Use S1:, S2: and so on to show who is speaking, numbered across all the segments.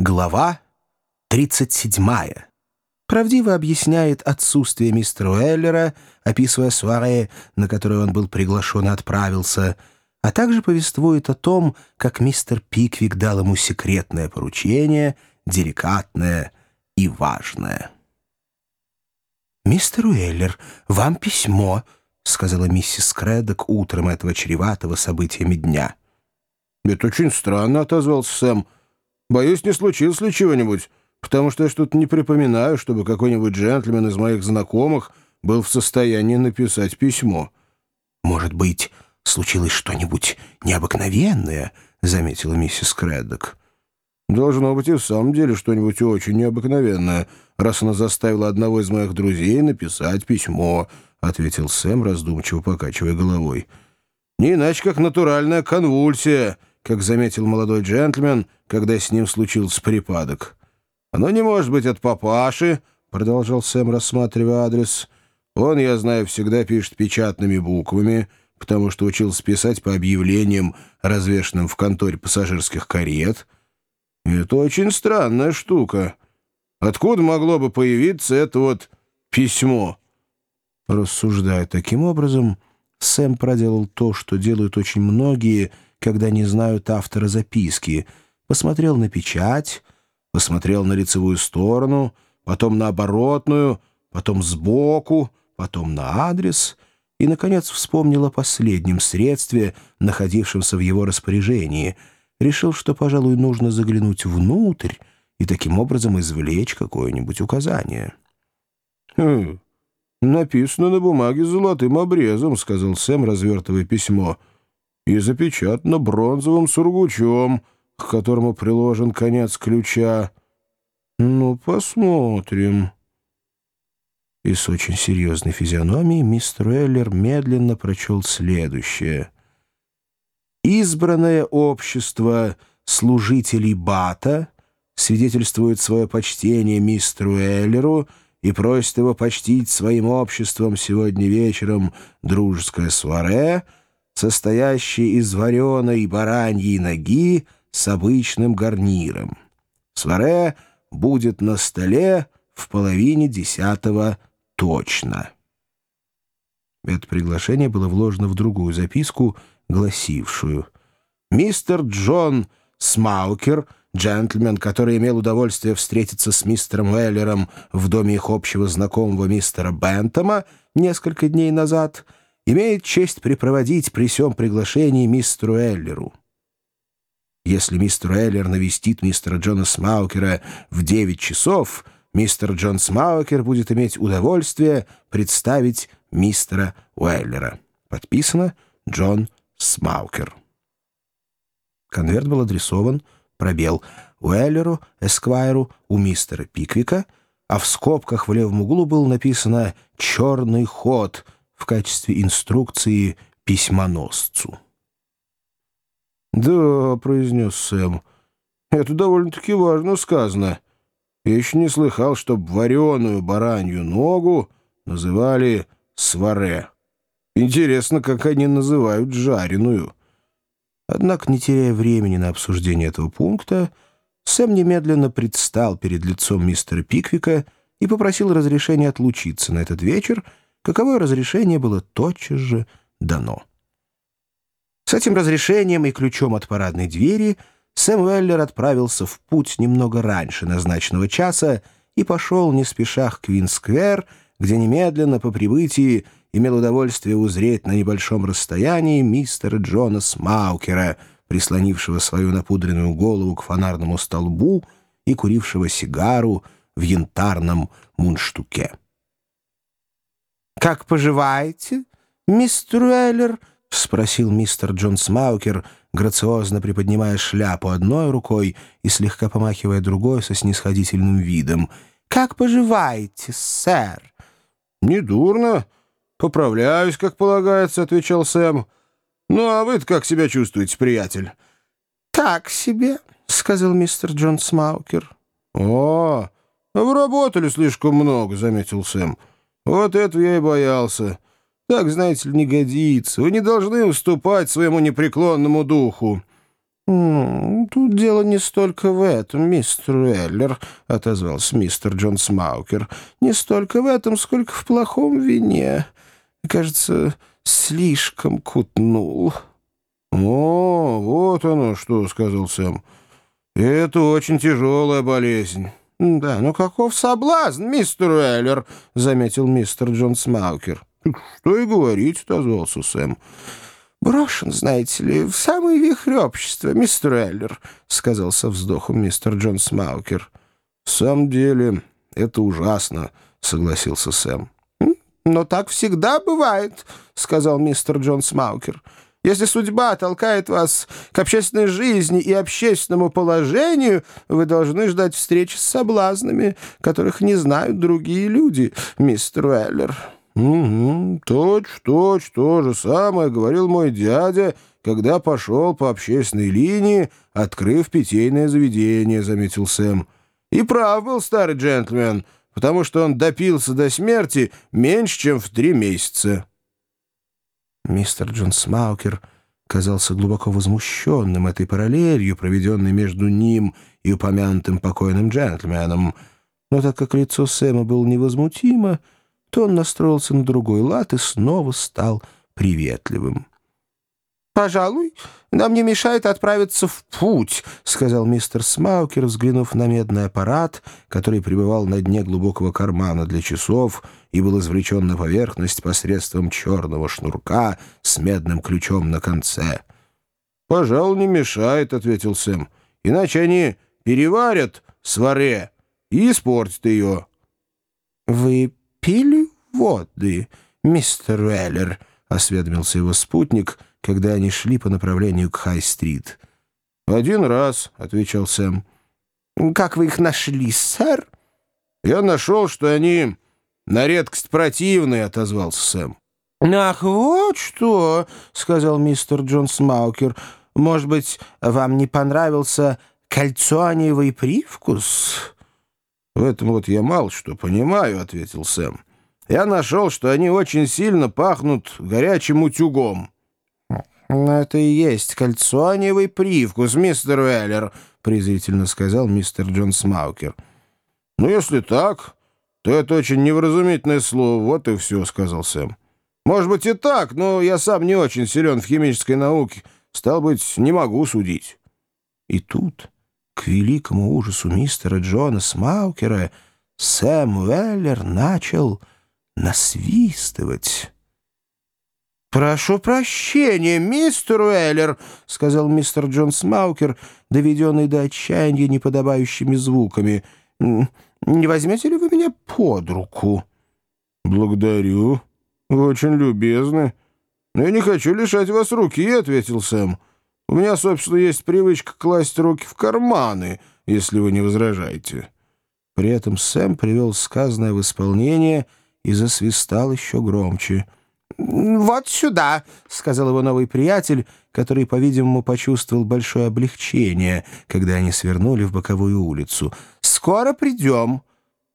S1: Глава 37. Правдиво объясняет отсутствие мистера Уэллера, описывая суаре, на которое он был приглашен и отправился, а также повествует о том, как мистер Пиквик дал ему секретное поручение, деликатное и важное. «Мистер Уэллер, вам письмо», — сказала миссис Креддок утром этого чреватого событиями дня.
S2: «Это очень странно», — отозвался Сэм. Боюсь, не случилось ли чего-нибудь, потому что я что-то не припоминаю, чтобы какой-нибудь джентльмен из моих знакомых был в состоянии написать письмо».
S1: «Может быть, случилось что-нибудь необыкновенное?» — заметила миссис Креддок.
S2: «Должно быть и в самом деле что-нибудь очень необыкновенное, раз она заставила одного из моих друзей написать письмо», — ответил Сэм, раздумчиво покачивая головой. «Не иначе, как натуральная конвульсия» как заметил молодой джентльмен, когда с ним случился припадок. «Оно не может быть от папаши», — продолжал Сэм, рассматривая адрес. «Он, я знаю, всегда пишет печатными буквами, потому что учился писать по объявлениям, развешенным в конторе пассажирских карет. Это очень странная штука. Откуда могло бы появиться это вот письмо?»
S1: Рассуждая таким образом, Сэм проделал то, что делают очень многие — когда не знают автора записки, посмотрел на печать, посмотрел на лицевую сторону, потом на оборотную, потом сбоку, потом на адрес и, наконец, вспомнил о последнем средстве, находившемся в его распоряжении, решил, что, пожалуй, нужно заглянуть внутрь и таким образом извлечь какое-нибудь указание.
S2: «Хм, написано на бумаге золотым обрезом», — сказал Сэм, развертывая письмо — и запечатано бронзовым сургучом, к которому приложен конец ключа. Ну, посмотрим».
S1: И с очень серьезной физиономией мистер Эллер медленно прочел следующее. «Избранное общество служителей Бата свидетельствует свое почтение мистеру Эллеру и просит его почтить своим обществом сегодня вечером дружеское суаре — состоящий из вареной бараньей ноги с обычным гарниром. Сваре будет на столе в половине десятого точно. Это приглашение было вложено в другую записку, гласившую «Мистер Джон Смаукер, джентльмен, который имел удовольствие встретиться с мистером Уэллером в доме их общего знакомого мистера Бентома несколько дней назад», имеет честь припроводить при всем приглашении мистеру Эллеру. Если мистер Эллер навестит мистера Джона Смаукера в 9 часов, мистер Джон Смаукер будет иметь удовольствие представить мистера Уэллера. Подписано Джон Смаукер. Конверт был адресован, пробел, Уэллеру, Эсквайру, у мистера Пиквика, а в скобках в левом углу было написано «Черный ход», в качестве инструкции письмоносцу.
S2: «Да», — произнес Сэм, — «это довольно-таки важно сказано. Я еще не слыхал, чтоб вареную баранью ногу называли сваре. Интересно, как они называют жареную».
S1: Однако, не теряя времени на обсуждение этого пункта, Сэм немедленно предстал перед лицом мистера Пиквика и попросил разрешения отлучиться на этот вечер, каковое разрешение было тотчас же дано. С этим разрешением и ключом от парадной двери Сэм Уэллер отправился в путь немного раньше назначенного часа и пошел не спеша к Квин-сквер, где немедленно по прибытии имел удовольствие узреть на небольшом расстоянии мистера Джона Смаукера, прислонившего свою напудренную голову к фонарному столбу и курившего сигару в янтарном мундштуке. «Как поживаете, мистер Уэллер?» — спросил мистер Джон Смаукер, грациозно приподнимая шляпу одной рукой и слегка помахивая другой со снисходительным видом. «Как поживаете, сэр?»
S2: «Недурно. Поправляюсь, как полагается», — отвечал Сэм. «Ну, а вы как себя чувствуете, приятель?»
S1: «Так себе», — сказал мистер Джон Смаукер.
S2: «О, вы работали слишком много», — заметил Сэм. Вот этого я и боялся. Так, знаете ли, не годится. Вы не должны уступать своему непреклонному духу. «Ну, тут дело не столько в этом, мистер Уэллер», — отозвался мистер Джон Смаукер. «Не столько в этом, сколько в плохом вине. Кажется, слишком кутнул».
S1: «О, вот оно что», — сказал Сэм. «Это очень тяжелая болезнь».
S2: «Да, ну каков соблазн, мистер Уэллер», — заметил мистер Джон Смаукер.
S1: «Что и говорить», — отозвался Сэм.
S2: «Брошен, знаете ли, в самый вихрь общества, мистер Эллер», — сказал со вздохом мистер Джон Смаукер.
S1: «В самом деле, это ужасно», — согласился Сэм.
S2: «Но так всегда бывает», — сказал мистер Джон Смаукер. «Если судьба толкает вас к общественной жизни и общественному положению, вы должны ждать встречи с соблазнами, которых не знают другие люди, мистер Уэллер».
S1: «Угу, точь-точь то же самое говорил мой дядя, когда пошел по общественной линии, открыв питейное заведение», — заметил Сэм. «И прав был старый джентльмен, потому что он допился до смерти меньше, чем в три месяца».
S2: Мистер Джон Смаукер казался глубоко возмущенным этой параллелью, проведенной между ним и упомянутым покойным джентльменом. Но так как лицо Сэма было невозмутимо, — то он настроился на другой лад и снова стал приветливым. «Пожалуй, нам не мешает отправиться в путь», — сказал мистер Смаукер, взглянув на медный аппарат, который пребывал на дне глубокого кармана для часов и был извлечен на поверхность посредством черного шнурка с медным ключом на конце.
S1: «Пожалуй, не мешает», — ответил Сэм. «Иначе они переварят сваре и испортят ее».
S2: «Вы пили воды, мистер Уэллер?» — осведомился его спутник, когда они шли по направлению к Хай-стрит.
S1: «Один раз», — отвечал Сэм.
S2: «Как вы их нашли, сэр?»
S1: «Я нашел, что они на редкость противные», — отозвался Сэм.
S2: «Ах, вот что!» — сказал мистер Джон Смаукер. «Может быть, вам не понравился кальциониевый привкус?»
S1: «В этом вот я мало что понимаю», — ответил Сэм. «Я нашел, что они очень сильно пахнут горячим утюгом».
S2: «Это и есть кальционевый привкус, мистер Уэллер», — презрительно сказал мистер Джон Смаукер.
S1: «Ну, если так, то это очень невразумительное слово, вот и все», — сказал Сэм. «Может быть и так, но я сам не очень силен в химической науке. Стал быть, не могу судить».
S2: И тут к великому ужасу мистера Джона Смаукера Сэм Уэллер начал насвистывать. «Прошу прощения, мистер Уэллер», — сказал мистер Джон Смаукер, доведенный до отчаяния неподобающими звуками. «Не возьмете ли вы меня под руку?»
S1: «Благодарю. Вы очень любезны. Но я не хочу лишать вас руки», — ответил Сэм. У меня, собственно, есть привычка класть руки в карманы, если вы не возражаете».
S2: При этом Сэм привел сказанное в исполнение и засвистал еще громче. «Вот сюда», — сказал его новый приятель, который, по-видимому, почувствовал большое облегчение, когда они свернули в боковую улицу. «Скоро придем».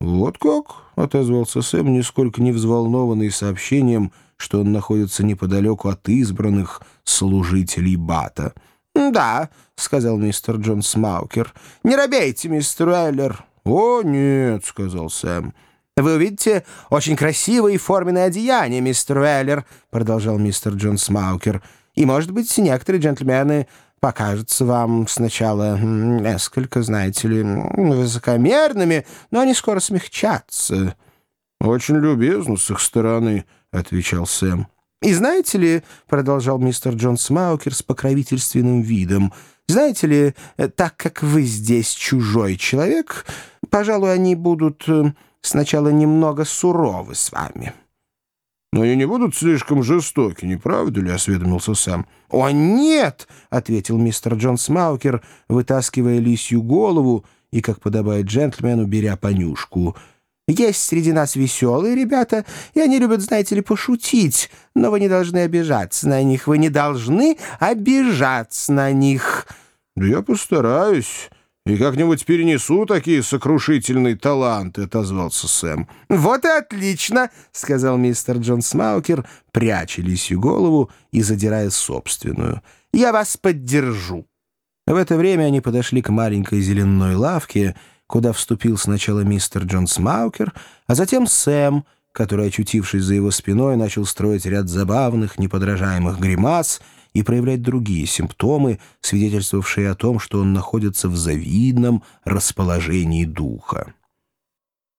S1: «Вот как?» — отозвался Сэм, нисколько не взволнованный сообщением, что он находится неподалеку от избранных служителей Бата.
S2: «Да», — сказал мистер Джон Смаукер. «Не робейте, мистер Уэллер».
S1: «О, нет», — сказал Сэм.
S2: «Вы увидите очень красивые форменные одеяния, мистер Уэллер», — продолжал мистер Джон Смаукер. «И, может быть, некоторые джентльмены покажутся вам сначала несколько, знаете ли, высокомерными, но они скоро смягчатся».
S1: «Очень любезно с их стороны», — отвечал Сэм.
S2: «И знаете ли, — продолжал мистер Джон Смаукер с покровительственным видом, — знаете ли, э, так как вы здесь чужой человек, пожалуй, они будут э, сначала немного суровы с вами».
S1: «Но они не будут слишком жестоки, не правда ли?» — осведомился сам.
S2: «О, нет!» — ответил мистер Джон Смаукер, вытаскивая лисью голову и, как подобает джентльмену, беря понюшку — есть среди нас веселые ребята, и они любят, знаете ли, пошутить, но вы не должны обижаться на них, вы не должны обижаться на них».
S1: «Да я постараюсь» и как-нибудь перенесу такие сокрушительные таланты», — отозвался Сэм.
S2: «Вот и отлично», — сказал мистер Джон Смаукер, пряча лисью голову и задирая собственную. «Я вас поддержу».
S1: В это время они подошли к маленькой зеленой лавке, куда вступил сначала мистер Джон Смаукер, а затем Сэм, который, очутившись за его спиной, начал строить ряд забавных, неподражаемых гримас — и проявлять другие симптомы, свидетельствовавшие о том, что он находится в завидном расположении духа.